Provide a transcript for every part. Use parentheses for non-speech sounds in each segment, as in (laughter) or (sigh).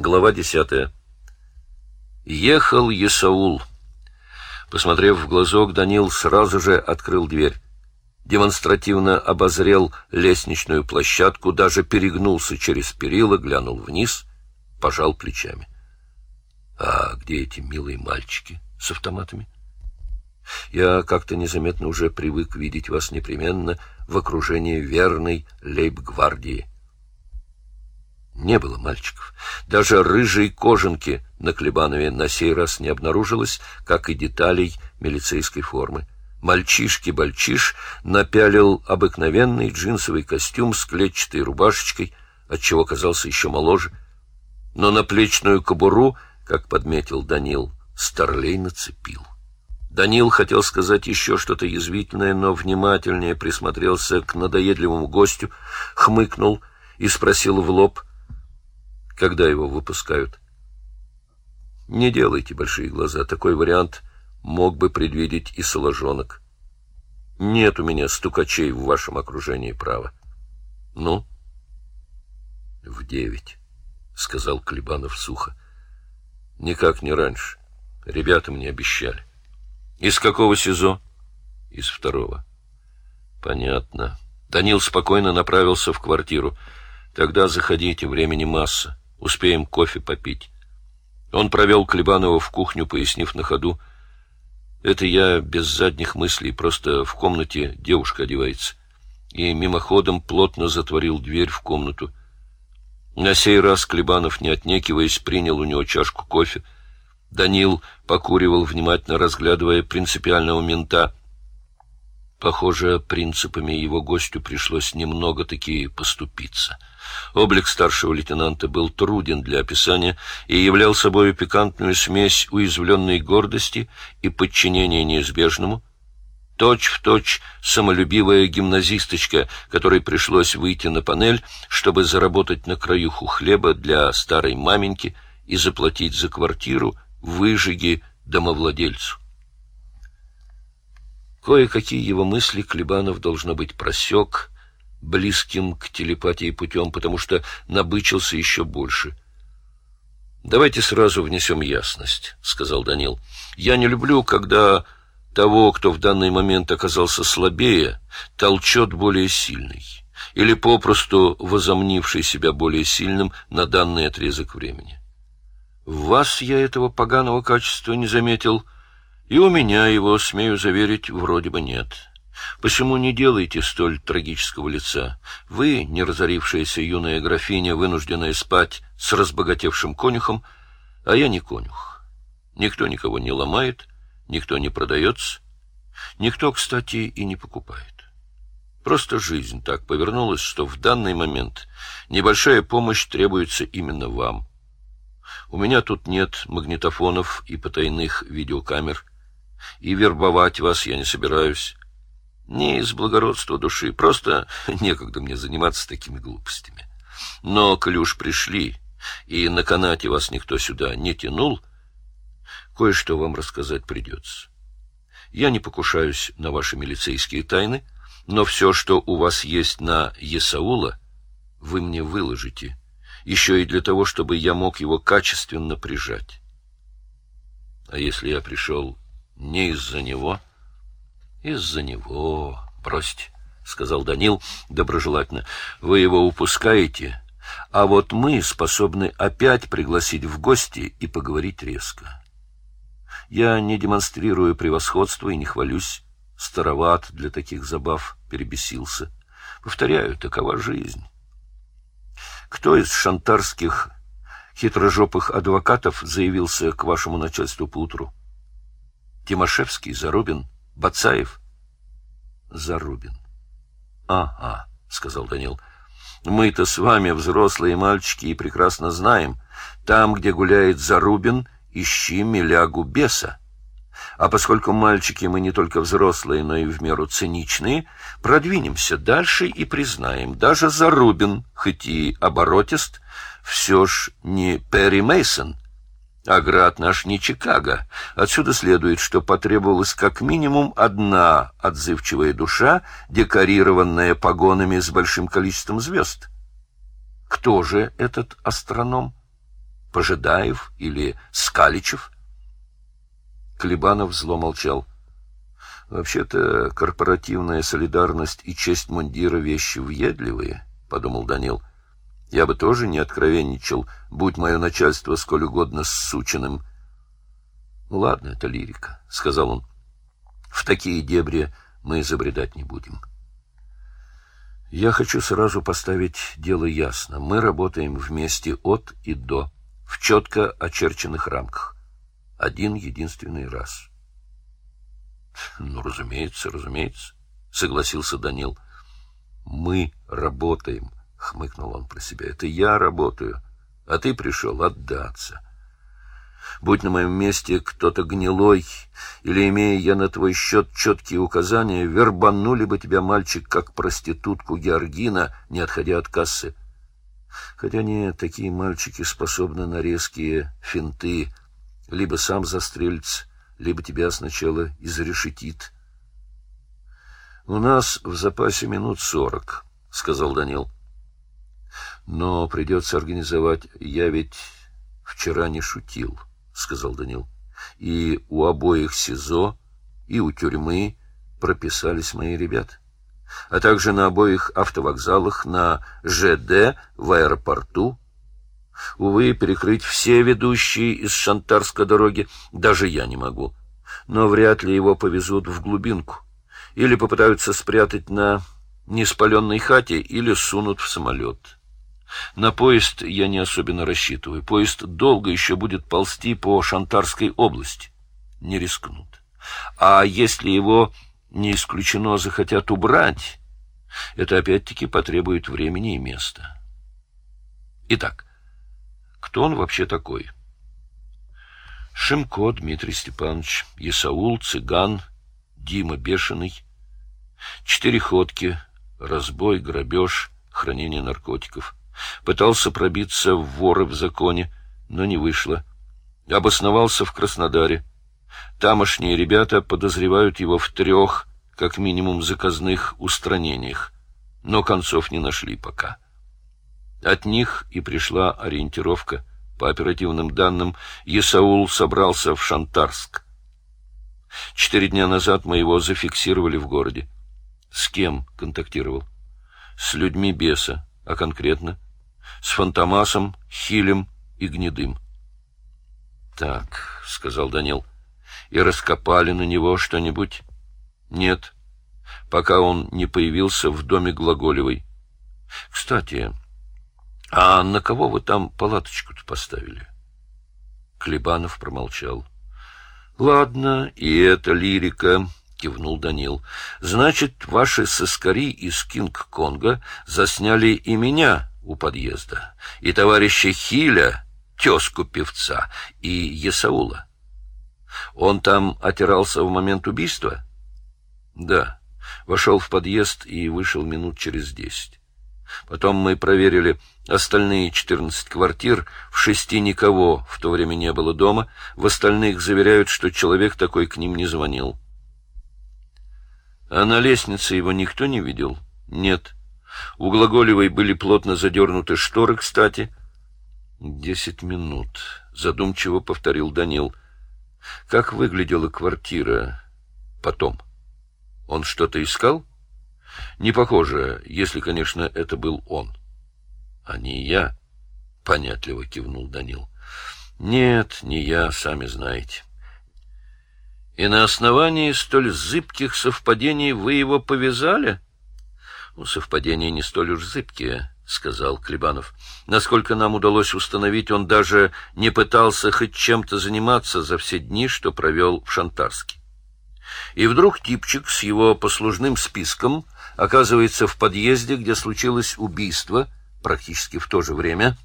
Глава десятая. Ехал Есаул. Посмотрев в глазок, Данил сразу же открыл дверь. Демонстративно обозрел лестничную площадку, даже перегнулся через перила, глянул вниз, пожал плечами. — А где эти милые мальчики с автоматами? Я как-то незаметно уже привык видеть вас непременно в окружении верной лейб-гвардии. Не было мальчиков. Даже рыжей кожанки на Клебанове на сей раз не обнаружилось, как и деталей милицейской формы. Мальчишки-бальчиш напялил обыкновенный джинсовый костюм с клетчатой рубашечкой, отчего казался еще моложе. Но на плечную кобуру, как подметил Данил, старлей нацепил. Данил хотел сказать еще что-то язвительное, но внимательнее присмотрелся к надоедливому гостю, хмыкнул и спросил в лоб — когда его выпускают. Не делайте большие глаза. Такой вариант мог бы предвидеть и соложонок. Нет у меня стукачей в вашем окружении права. Ну? В девять, — сказал Клебанов сухо. Никак не раньше. Ребята мне обещали. Из какого СИЗО? Из второго. Понятно. Данил спокойно направился в квартиру. Тогда заходите, времени масса. Успеем кофе попить. Он провел Клебанова в кухню, пояснив на ходу. Это я без задних мыслей, просто в комнате девушка одевается. И мимоходом плотно затворил дверь в комнату. На сей раз Клебанов, не отнекиваясь, принял у него чашку кофе. Данил покуривал, внимательно разглядывая принципиального мента. Похоже, принципами его гостю пришлось немного-таки поступиться — Облик старшего лейтенанта был труден для описания и являл собой пикантную смесь уязвленной гордости и подчинения неизбежному, точь-в-точь точь самолюбивая гимназисточка, которой пришлось выйти на панель, чтобы заработать на краюху хлеба для старой маменьки и заплатить за квартиру выжиги домовладельцу. Кое-какие его мысли Клебанов, должно быть, просек, близким к телепатии путем, потому что набычился еще больше. «Давайте сразу внесем ясность», — сказал Данил. «Я не люблю, когда того, кто в данный момент оказался слабее, толчет более сильный, или попросту возомнивший себя более сильным на данный отрезок времени. Вас я этого поганого качества не заметил, и у меня его, смею заверить, вроде бы нет». Почему не делайте столь трагического лица? Вы, не разорившаяся юная графиня, вынужденная спать с разбогатевшим конюхом, а я не конюх. Никто никого не ломает, никто не продается, никто, кстати, и не покупает. Просто жизнь так повернулась, что в данный момент небольшая помощь требуется именно вам. У меня тут нет магнитофонов и потайных видеокамер, и вербовать вас я не собираюсь. Не из благородства души, просто (laughs) некогда мне заниматься такими глупостями. Но, уж пришли, и на канате вас никто сюда не тянул, кое-что вам рассказать придется. Я не покушаюсь на ваши милицейские тайны, но все, что у вас есть на Есаула, вы мне выложите, еще и для того, чтобы я мог его качественно прижать. А если я пришел не из-за него... Из-за него. Бросьте, — сказал Данил доброжелательно. Вы его упускаете, а вот мы способны опять пригласить в гости и поговорить резко. Я не демонстрирую превосходство и не хвалюсь. Староват для таких забав перебесился. Повторяю, такова жизнь. Кто из шантарских хитрожопых адвокатов заявился к вашему начальству поутру? Тимошевский, Зарубин — Бацаев? Зарубин. Ага, сказал Данил. Мы-то с вами взрослые мальчики и прекрасно знаем, там, где гуляет Зарубин, ищи милягу беса. А поскольку мальчики мы не только взрослые, но и в меру циничные, продвинемся дальше и признаем, даже Зарубин, хоть и оборотист, все ж не Перри Мейсон, а град наш не Чикаго. Отсюда следует, что потребовалась как минимум одна отзывчивая душа, декорированная погонами с большим количеством звезд. Кто же этот астроном? Пожидаев или Скаличев? Клебанов зло молчал. Вообще-то корпоративная солидарность и честь мундира — вещи въедливые, — подумал Данил. Я бы тоже не откровенничал, будь мое начальство сколь угодно сученным. — Ну ладно, это лирика, — сказал он. — В такие дебри мы забредать не будем. Я хочу сразу поставить дело ясно. Мы работаем вместе от и до, в четко очерченных рамках. Один единственный раз. — Ну, разумеется, разумеется, — согласился Данил. — Мы работаем, — хмыкнул он про себя. — Это я работаю, а ты пришел отдаться. — Будь на моем месте кто-то гнилой, или, имея я на твой счет четкие указания, вербанули бы тебя, мальчик, как проститутку Георгина, не отходя от кассы. Хотя не такие мальчики способны на резкие финты, либо сам застрелится, либо тебя сначала изрешетит. — У нас в запасе минут сорок, — сказал Данил. — Но придется организовать. Я ведь вчера не шутил. —— сказал Данил. — И у обоих СИЗО, и у тюрьмы прописались мои ребята. А также на обоих автовокзалах, на ЖД, в аэропорту. Увы, перекрыть все ведущие из Шантарской дороги даже я не могу. Но вряд ли его повезут в глубинку. Или попытаются спрятать на неспаленной хате, или сунут в самолет. На поезд я не особенно рассчитываю. Поезд долго еще будет ползти по Шантарской области. Не рискнут. А если его, не исключено, захотят убрать, это опять-таки потребует времени и места. Итак, кто он вообще такой? Шимко Дмитрий Степанович, Исаул, Цыган, Дима Бешеный, четыре ходки, разбой, грабеж, хранение наркотиков — Пытался пробиться в воры в законе, но не вышло. Обосновался в Краснодаре. Тамошние ребята подозревают его в трех, как минимум, заказных устранениях, но концов не нашли пока. От них и пришла ориентировка. По оперативным данным, Есаул собрался в Шантарск. Четыре дня назад мы его зафиксировали в городе. С кем контактировал? С людьми беса, а конкретно — с Фантомасом, Хилем и Гнедым. — Так, — сказал Данил, — и раскопали на него что-нибудь? — Нет, пока он не появился в доме Глаголевой. — Кстати, а на кого вы там палаточку-то поставили? Клебанов промолчал. — Ладно, и это лирика, — кивнул Данил. — Значит, ваши соскари из Кинг-Конга засняли и меня, — у подъезда, и товарища Хиля, тезку певца, и Есаула. Он там отирался в момент убийства? Да. Вошел в подъезд и вышел минут через десять. Потом мы проверили остальные четырнадцать квартир, в шести никого в то время не было дома, в остальных заверяют, что человек такой к ним не звонил. А на лестнице его никто не видел? Нет. У Глаголевой были плотно задернуты шторы, кстати. «Десять минут», — задумчиво повторил Данил. «Как выглядела квартира потом? Он что-то искал?» «Не похоже, если, конечно, это был он». «А не я», — понятливо кивнул Данил. «Нет, не я, сами знаете». «И на основании столь зыбких совпадений вы его повязали?» Ну, совпадения не столь уж зыбкие, — сказал Клебанов. Насколько нам удалось установить, он даже не пытался хоть чем-то заниматься за все дни, что провел в Шантарске. И вдруг типчик с его послужным списком оказывается в подъезде, где случилось убийство, практически в то же время.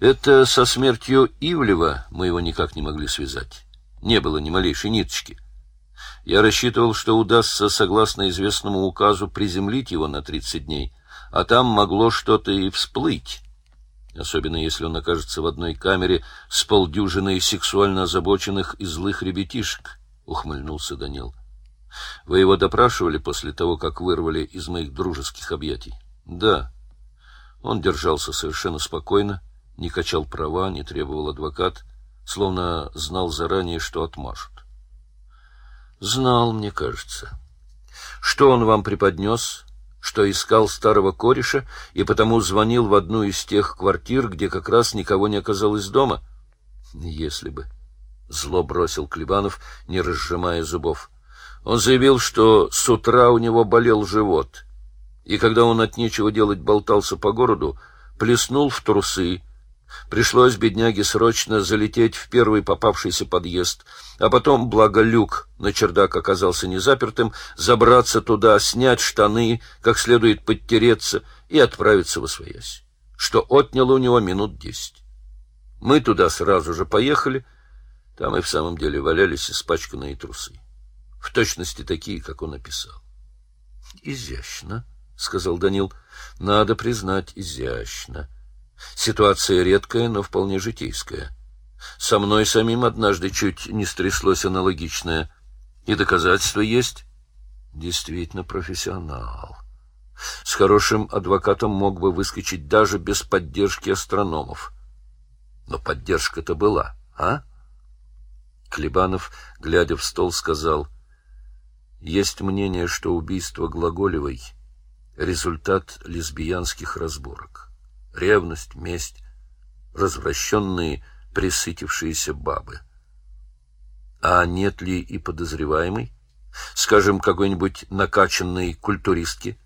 Это со смертью Ивлева мы его никак не могли связать. Не было ни малейшей ниточки. Я рассчитывал, что удастся, согласно известному указу, приземлить его на тридцать дней, а там могло что-то и всплыть, особенно если он окажется в одной камере с полдюжиной сексуально озабоченных и злых ребятишек, — ухмыльнулся Данил. — Вы его допрашивали после того, как вырвали из моих дружеских объятий? — Да. Он держался совершенно спокойно, Не качал права, не требовал адвокат, словно знал заранее, что отмажут. Знал, мне кажется. Что он вам преподнес? Что искал старого кореша и потому звонил в одну из тех квартир, где как раз никого не оказалось дома? Если бы. Зло бросил Клебанов, не разжимая зубов. Он заявил, что с утра у него болел живот, и когда он от нечего делать болтался по городу, плеснул в трусы. Пришлось бедняге срочно залететь в первый попавшийся подъезд, а потом, благо люк на чердак оказался незапертым, забраться туда, снять штаны, как следует подтереться и отправиться во своясь, что отняло у него минут десять. Мы туда сразу же поехали, там и в самом деле валялись испачканные трусы в точности такие, как он описал. Изящно, сказал Данил. Надо признать, изящно. Ситуация редкая, но вполне житейская. Со мной самим однажды чуть не стряслось аналогичное. И доказательства есть. Действительно профессионал. С хорошим адвокатом мог бы выскочить даже без поддержки астрономов. Но поддержка-то была, а? Клебанов, глядя в стол, сказал: есть мнение, что убийство Глаголевой — результат лесбиянских разборок. Ревность, месть, развращенные, присытившиеся бабы. А нет ли и подозреваемый? Скажем, какой-нибудь накачанной культуристки?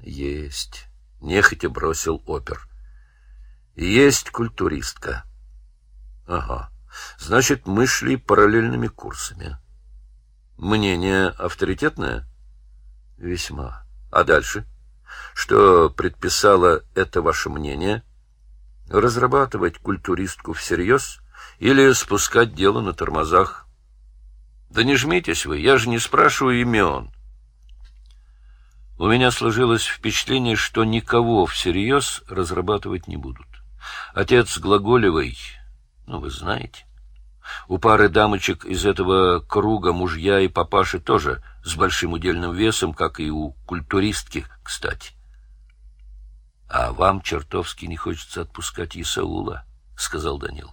Есть. Нехотя бросил опер. Есть культуристка. Ага. Значит, мы шли параллельными курсами. Мнение авторитетное? Весьма. А дальше? Что предписало это ваше мнение? Разрабатывать культуристку всерьез или спускать дело на тормозах? Да не жмитесь вы, я же не спрашиваю имен. У меня сложилось впечатление, что никого всерьез разрабатывать не будут. Отец Глаголевой, ну, вы знаете... У пары дамочек из этого круга мужья и папаши тоже с большим удельным весом, как и у культуристки, кстати. А вам чертовски не хочется отпускать Исаула, сказал Данил.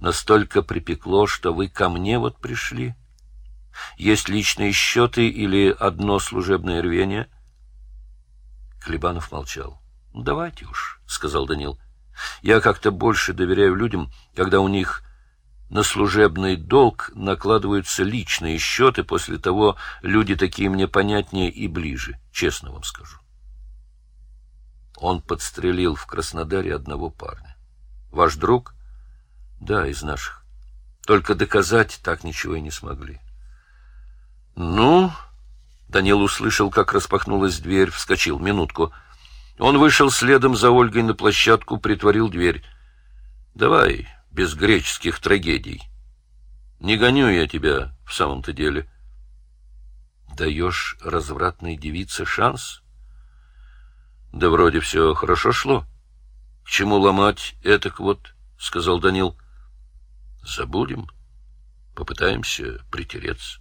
Настолько припекло, что вы ко мне вот пришли. Есть личные счеты или одно служебное рвение? Клебанов молчал. «Ну, давайте уж, сказал Данил. Я как-то больше доверяю людям, когда у них на служебный долг накладываются личные счеты, после того люди такие мне понятнее и ближе, честно вам скажу. Он подстрелил в Краснодаре одного парня. Ваш друг? Да, из наших. Только доказать так ничего и не смогли. Ну, Данил услышал, как распахнулась дверь, вскочил. Минутку. Он вышел следом за Ольгой на площадку, притворил дверь. Давай, без греческих трагедий. Не гоню я тебя в самом-то деле. Даешь развратной девице шанс? Да вроде все хорошо шло. К чему ломать этак вот, — сказал Данил. Забудем, попытаемся притереться.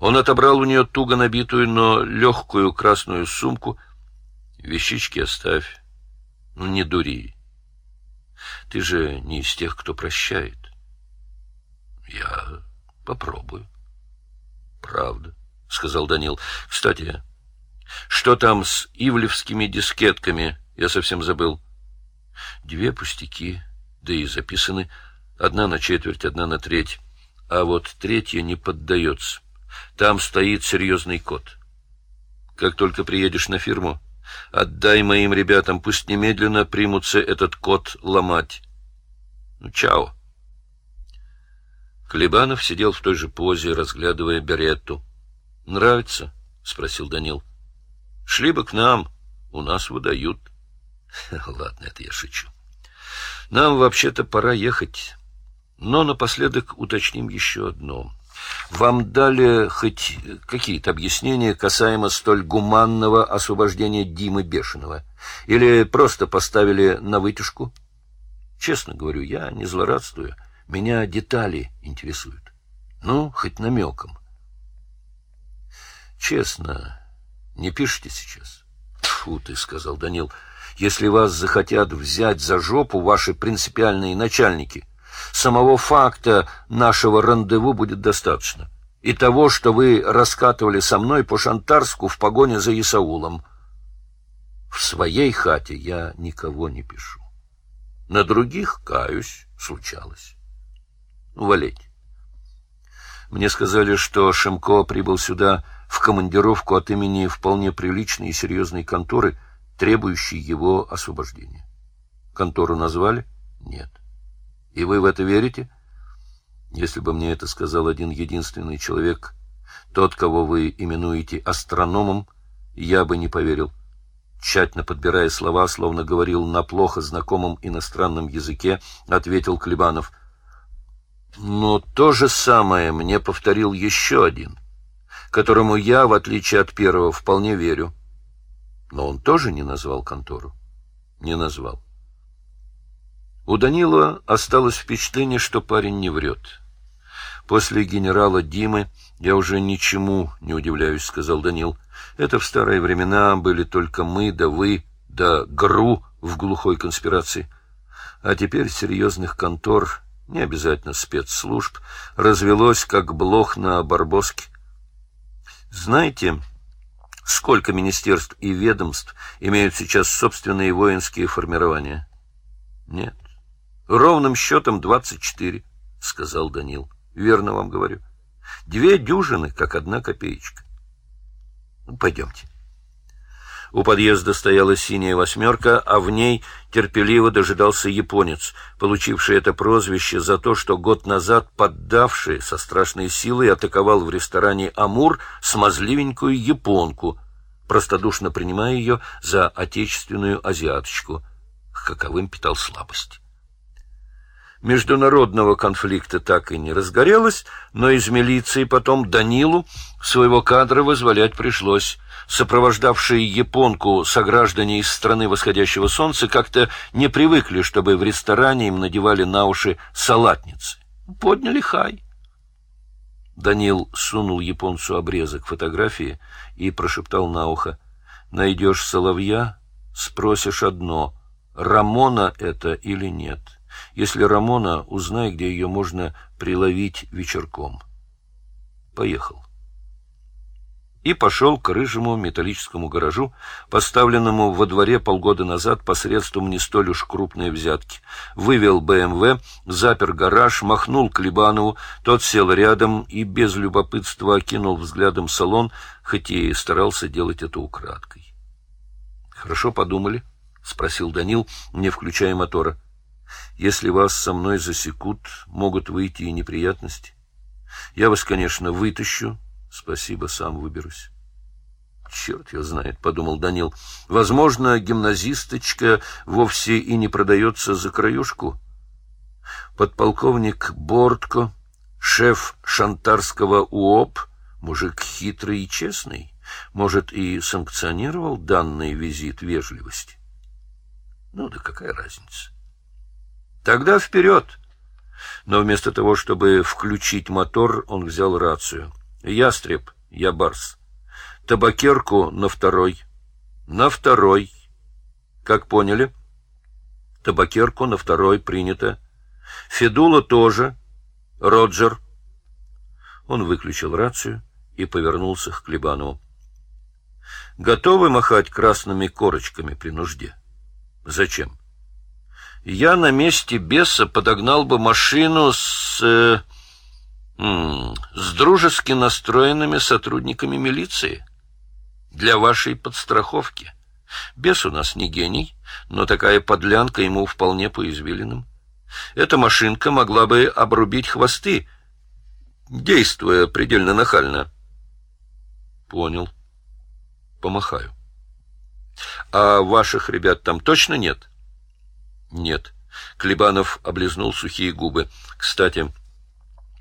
Он отобрал у нее туго набитую, но легкую красную сумку. Вещички оставь. Ну, не дури. Ты же не из тех, кто прощает. Я попробую. Правда, сказал Данил. Кстати, что там с ивлевскими дискетками? Я совсем забыл. Две пустяки, да и записаны. Одна на четверть, одна на треть. А вот третья не поддается. Там стоит серьезный код. Как только приедешь на фирму, Отдай моим ребятам, пусть немедленно примутся этот код ломать. Ну, чао. Клебанов сидел в той же позе, разглядывая Беретту. Нравится? спросил Данил. Шли бы к нам, у нас выдают. (laughs) Ладно, это я шучу. Нам вообще-то пора ехать. Но напоследок уточним еще одно. Вам дали хоть какие-то объяснения касаемо столь гуманного освобождения Димы Бешеного? Или просто поставили на вытяжку? Честно говорю, я не злорадствую. Меня детали интересуют. Ну, хоть намеком. Честно, не пишите сейчас? Фу ты, сказал Данил. Если вас захотят взять за жопу ваши принципиальные начальники, самого факта нашего рандеву будет достаточно. И того, что вы раскатывали со мной по Шантарску в погоне за Исаулом. В своей хате я никого не пишу. На других, каюсь, случалось. Валеть. Мне сказали, что Шемко прибыл сюда в командировку от имени вполне приличной и серьезной конторы, требующей его освобождения. Контору назвали? Нет. И вы в это верите? Если бы мне это сказал один единственный человек, тот, кого вы именуете астрономом, я бы не поверил. Тщательно подбирая слова, словно говорил на плохо знакомом иностранном языке, ответил Клебанов. Но то же самое мне повторил еще один, которому я, в отличие от первого, вполне верю. Но он тоже не назвал контору. Не назвал. У Данила осталось впечатление, что парень не врет. После генерала Димы я уже ничему не удивляюсь, сказал Данил. Это в старые времена были только мы да вы да ГРУ в глухой конспирации. А теперь серьезных контор, не обязательно спецслужб, развелось как блох на Барбоске. Знаете, сколько министерств и ведомств имеют сейчас собственные воинские формирования? Нет. Ровным счетом двадцать четыре, сказал Данил. Верно вам говорю. Две дюжины, как одна копеечка. Ну, пойдемте. У подъезда стояла синяя восьмерка, а в ней терпеливо дожидался японец, получивший это прозвище за то, что год назад поддавший со страшной силой атаковал в ресторане «Амур» смазливенькую японку, простодушно принимая ее за отечественную азиаточку, к каковым питал слабость. Международного конфликта так и не разгорелось, но из милиции потом Данилу своего кадра вызволять пришлось. Сопровождавшие японку сограждане из страны восходящего солнца как-то не привыкли, чтобы в ресторане им надевали на уши салатницы. Подняли хай. Данил сунул японцу обрезок фотографии и прошептал на ухо. «Найдешь соловья, спросишь одно, Рамона это или нет». Если Рамона, узнай, где ее можно приловить вечерком. Поехал. И пошел к рыжему металлическому гаражу, поставленному во дворе полгода назад посредством не столь уж крупной взятки. Вывел БМВ, запер гараж, махнул к Либанову, тот сел рядом и без любопытства окинул взглядом салон, хоть и старался делать это украдкой. — Хорошо подумали? — спросил Данил, не включая мотора. — если вас со мной засекут, могут выйти и неприятности. Я вас, конечно, вытащу. Спасибо, сам выберусь. Черт ее знает, — подумал Данил. Возможно, гимназисточка вовсе и не продается за краюшку. Подполковник Бортко, шеф шантарского УОП, мужик хитрый и честный, может, и санкционировал данный визит вежливости. Ну да какая разница? Тогда вперед! Но вместо того, чтобы включить мотор, он взял рацию. Ястреб, я барс. Табакерку на второй. На второй. Как поняли? Табакерку на второй принято. Федула тоже. Роджер. Он выключил рацию и повернулся к Клебанову. Готовы махать красными корочками при нужде? Зачем? Я на месте беса подогнал бы машину с... Э, с дружески настроенными сотрудниками милиции для вашей подстраховки. Бес у нас не гений, но такая подлянка ему вполне по извилинам. Эта машинка могла бы обрубить хвосты, действуя предельно нахально. Понял. Помахаю. А ваших ребят там точно нет? Нет. Клебанов облизнул сухие губы. Кстати,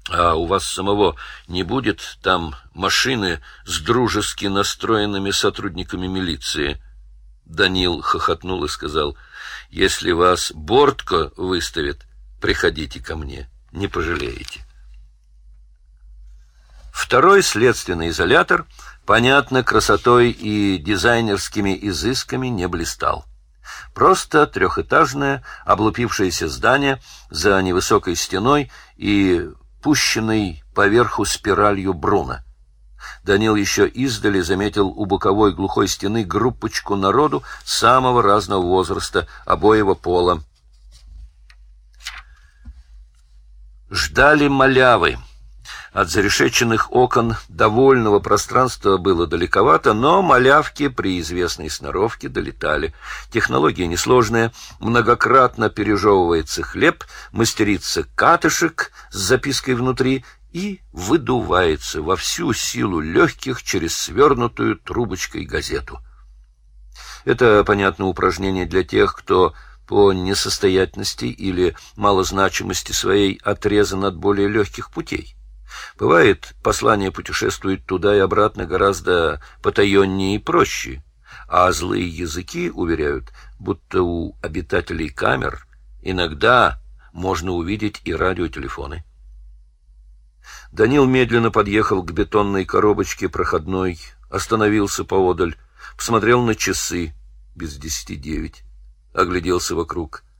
а у вас самого не будет там машины с дружески настроенными сотрудниками милиции? Данил хохотнул и сказал, если вас Бортко выставит, приходите ко мне, не пожалеете. Второй следственный изолятор, понятно, красотой и дизайнерскими изысками не блистал. Просто трехэтажное, облупившееся здание за невысокой стеной и пущенной поверху спиралью Бруна. Данил еще издали заметил у боковой глухой стены группочку народу самого разного возраста, обоего пола. Ждали малявы. От зарешеченных окон довольного пространства было далековато, но малявки при известной сноровке долетали. Технология несложная, многократно пережевывается хлеб, мастерится катышек с запиской внутри и выдувается во всю силу легких через свернутую трубочкой газету. Это, понятно, упражнение для тех, кто по несостоятельности или малозначимости своей отрезан от более легких путей. Бывает, послание путешествует туда и обратно гораздо потаеннее и проще, а злые языки уверяют, будто у обитателей камер иногда можно увидеть и радиотелефоны. Данил медленно подъехал к бетонной коробочке проходной, остановился поодаль, посмотрел на часы без десяти девять, огляделся вокруг —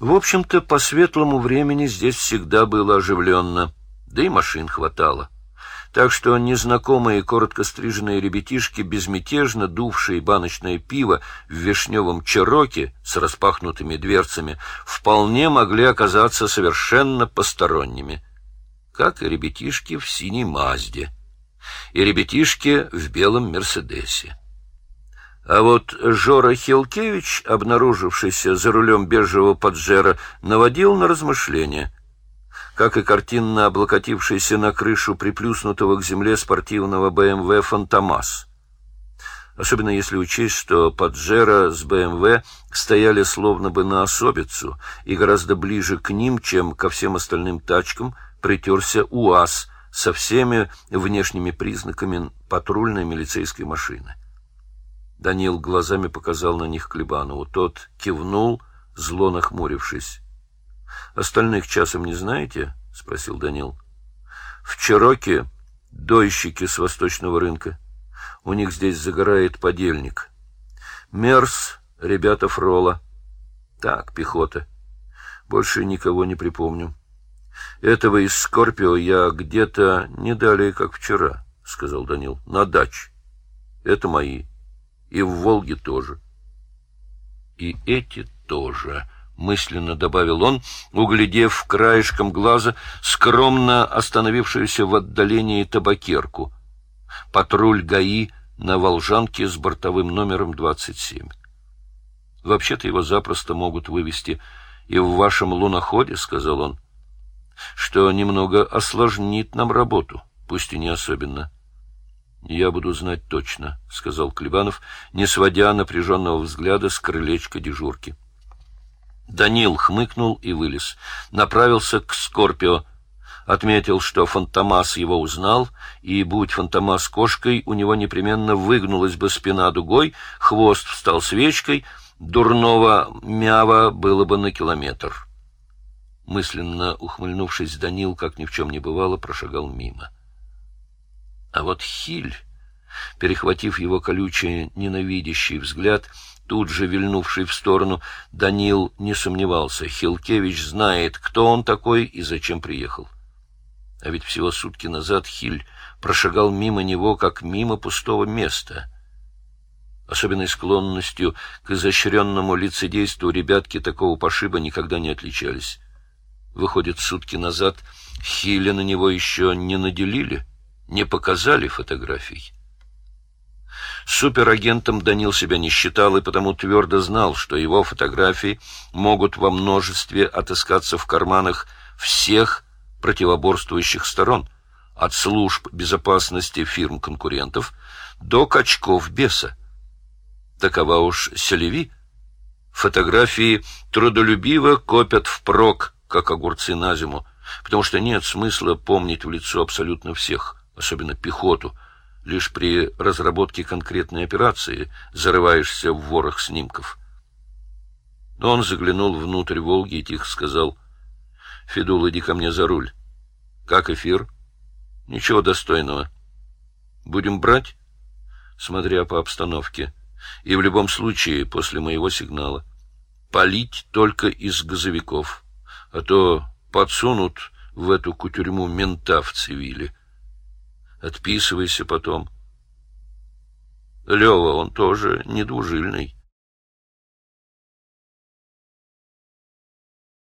В общем-то, по светлому времени здесь всегда было оживленно, да и машин хватало. Так что незнакомые коротко стриженные ребятишки, безмятежно дувшие баночное пиво в вишневом чероке с распахнутыми дверцами, вполне могли оказаться совершенно посторонними, как и ребятишки в синей Мазде, и ребятишки в белом Мерседесе. А вот Жора Хилкевич, обнаружившийся за рулем бежевого поджера, наводил на размышления. Как и картинно облокотившийся на крышу приплюснутого к земле спортивного БМВ «Фантомас». Особенно если учесть, что Паджеро с БМВ стояли словно бы на особицу, и гораздо ближе к ним, чем ко всем остальным тачкам, притерся УАЗ со всеми внешними признаками патрульной милицейской машины. Данил глазами показал на них Клебанову. Тот кивнул, зло нахмурившись. — Остальных часом не знаете? — спросил Данил. — В Чироке дойщики с восточного рынка. У них здесь загорает подельник. Мерс, ребята Фрола. Так, пехота. Больше никого не припомню. Этого из Скорпио я где-то не далее, как вчера, — сказал Данил, — на дач. Это мои. И в Волге тоже. И эти тоже, мысленно добавил он, углядев краешком глаза скромно остановившуюся в отдалении табакерку. Патруль ГАИ на Волжанке с бортовым номером 27. Вообще-то его запросто могут вывести и в вашем луноходе, сказал он, что немного осложнит нам работу, пусть и не особенно. — Я буду знать точно, — сказал Клебанов, не сводя напряженного взгляда с крылечка дежурки. Данил хмыкнул и вылез. Направился к Скорпио. Отметил, что Фантомас его узнал, и, будь Фантомас кошкой, у него непременно выгнулась бы спина дугой, хвост встал свечкой, дурного мява было бы на километр. Мысленно ухмыльнувшись, Данил, как ни в чем не бывало, прошагал мимо. — а вот Хиль, перехватив его колючий, ненавидящий взгляд, тут же вильнувший в сторону, Данил не сомневался. Хилкевич знает, кто он такой и зачем приехал. А ведь всего сутки назад Хиль прошагал мимо него, как мимо пустого места. Особенной склонностью к изощренному лицедейству ребятки такого пошиба никогда не отличались. Выходит, сутки назад Хиля на него еще не наделили — не показали фотографий. Суперагентом Данил себя не считал и потому твердо знал, что его фотографии могут во множестве отыскаться в карманах всех противоборствующих сторон, от служб безопасности фирм-конкурентов до качков беса. Такова уж Селеви. Фотографии трудолюбиво копят впрок, как огурцы на зиму, потому что нет смысла помнить в лицо абсолютно всех особенно пехоту, лишь при разработке конкретной операции зарываешься в ворох снимков. Но он заглянул внутрь «Волги» и тихо сказал, «Федул, иди ко мне за руль». «Как эфир?» «Ничего достойного». «Будем брать?» смотря по обстановке, и в любом случае после моего сигнала. Полить только из газовиков, а то подсунут в эту кутюрьму мента в цивиле. Отписывайся потом. Лева, он тоже недвужильный.